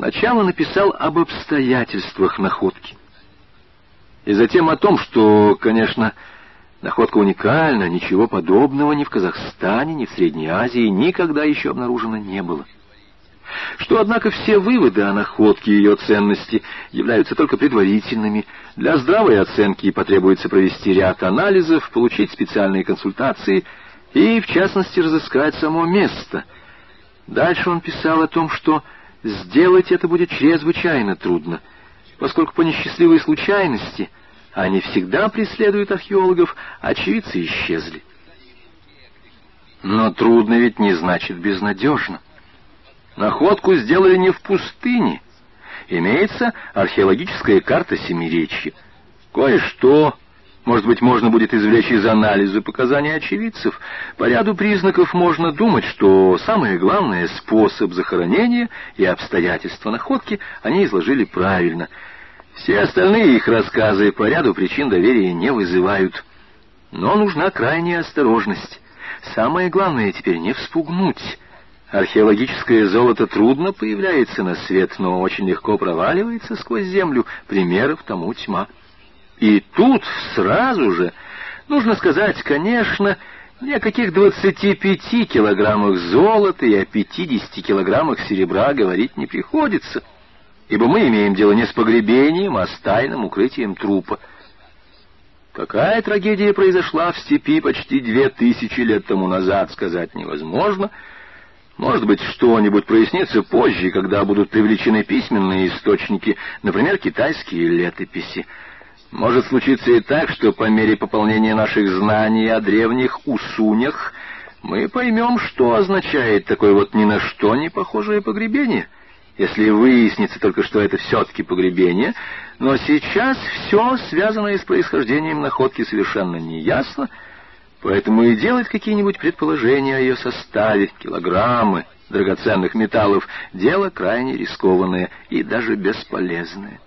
Сначала написал об обстоятельствах находки. И затем о том, что, конечно, находка уникальна, ничего подобного ни в Казахстане, ни в Средней Азии никогда еще обнаружено не было. Что, однако, все выводы о находке и ее ценности являются только предварительными. Для здравой оценки потребуется провести ряд анализов, получить специальные консультации и, в частности, разыскать само место. Дальше он писал о том, что сделать это будет чрезвычайно трудно, поскольку по несчастливой случайности они всегда преследуют археологов, а очевидцы исчезли. Но трудно ведь не значит безнадежно. Находку сделали не в пустыне. Имеется археологическая карта Семиречья. Кое-что может быть, можно будет извлечь из анализа показаний очевидцев. По ряду признаков можно думать, что самое главное — способ захоронения и обстоятельства находки они изложили правильно. Все остальные их рассказы по ряду причин доверия не вызывают. Но нужна крайняя осторожность. Самое главное теперь не вспугнуть. Археологическое золото трудно появляется на свет, но очень легко проваливается сквозь землю. Примеров тому тьма. И тут сразу же, нужно сказать, конечно, ни о каких 25 килограммах золота и о 50 килограммах серебра говорить не приходится, ибо мы имеем дело не с погребением, а с тайным укрытием трупа. Какая трагедия произошла в степи почти две тысячи лет тому назад, сказать невозможно. Может быть, что-нибудь прояснится позже, когда будут привлечены письменные источники, например, китайские летописи. Может случиться и так, что по мере пополнения наших знаний о древних усунях мы поймем, что означает такое вот ни на что не похожее погребение, если выяснится только, что это все-таки погребение, но сейчас все, связанное с происхождением находки, совершенно неясно, поэтому и делать какие-нибудь предположения о ее составе, килограммы драгоценных металлов, дело крайне рискованное и даже бесполезное.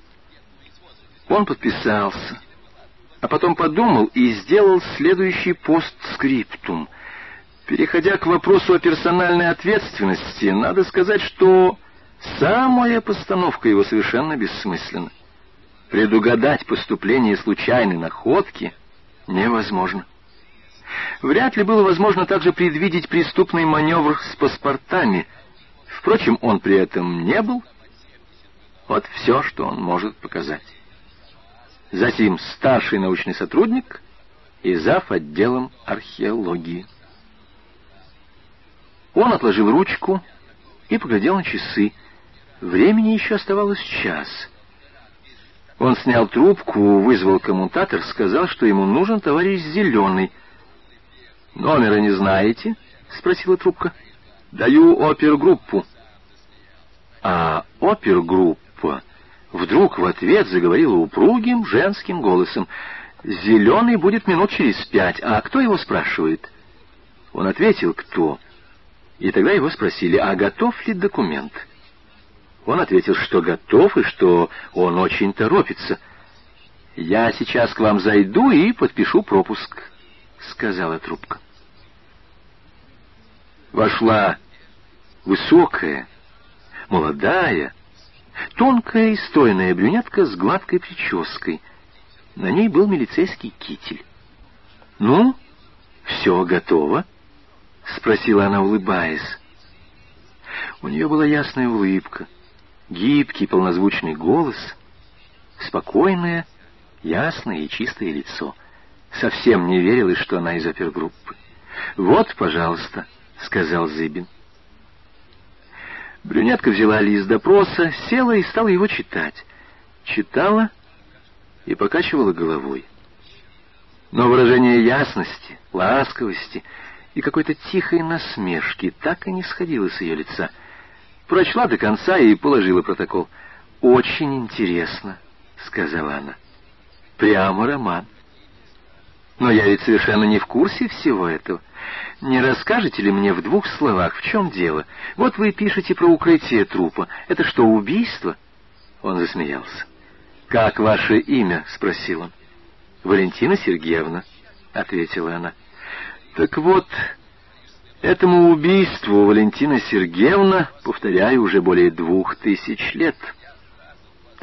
Он подписался, а потом подумал и сделал следующий постскриптум. Переходя к вопросу о персональной ответственности, надо сказать, что самая постановка его совершенно бессмысленна. Предугадать поступление случайной находки невозможно. Вряд ли было возможно также предвидеть преступный маневр с паспортами. Впрочем, он при этом не был. Вот все, что он может показать затем старший научный сотрудник и зав. отделом археологии. Он отложил ручку и поглядел на часы. Времени еще оставалось час. Он снял трубку, вызвал коммутатор, сказал, что ему нужен товарищ Зеленый. «Номера не знаете?» — спросила трубка. «Даю опергруппу». «А опергруппа...» Вдруг в ответ заговорила упругим женским голосом. «Зеленый будет минут через пять, а кто его спрашивает?» Он ответил, кто. И тогда его спросили, а готов ли документ? Он ответил, что готов и что он очень торопится. «Я сейчас к вам зайду и подпишу пропуск», — сказала трубка. Вошла высокая, молодая, Тонкая и стройная брюнетка с гладкой прической. На ней был милицейский китель. «Ну, все готово?» — спросила она, улыбаясь. У нее была ясная улыбка, гибкий полнозвучный голос, спокойное, ясное и чистое лицо. Совсем не верилось, что она из опергруппы. «Вот, пожалуйста», — сказал Зыбин. Брюнетка взяла лист допроса, села и стала его читать. Читала и покачивала головой. Но выражение ясности, ласковости и какой-то тихой насмешки так и не сходило с ее лица. Прочла до конца и положила протокол. «Очень интересно», — сказала она. «Прямо роман». «Но я ведь совершенно не в курсе всего этого. Не расскажете ли мне в двух словах, в чем дело? Вот вы пишете про укрытие трупа. Это что, убийство?» Он засмеялся. «Как ваше имя?» — спросил он. «Валентина Сергеевна», — ответила она. «Так вот, Этому убийству Валентина Сергеевна, повторяю, уже более двух тысяч лет —